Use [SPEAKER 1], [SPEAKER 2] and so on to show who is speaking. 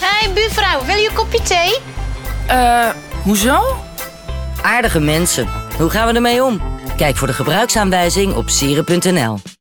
[SPEAKER 1] hey, buurvrouw, wil je een kopje thee?
[SPEAKER 2] Eh, hoezo?
[SPEAKER 3] Aardige mensen. Hoe gaan we ermee om? Kijk voor de gebruiksaanwijzing op sieren.nl.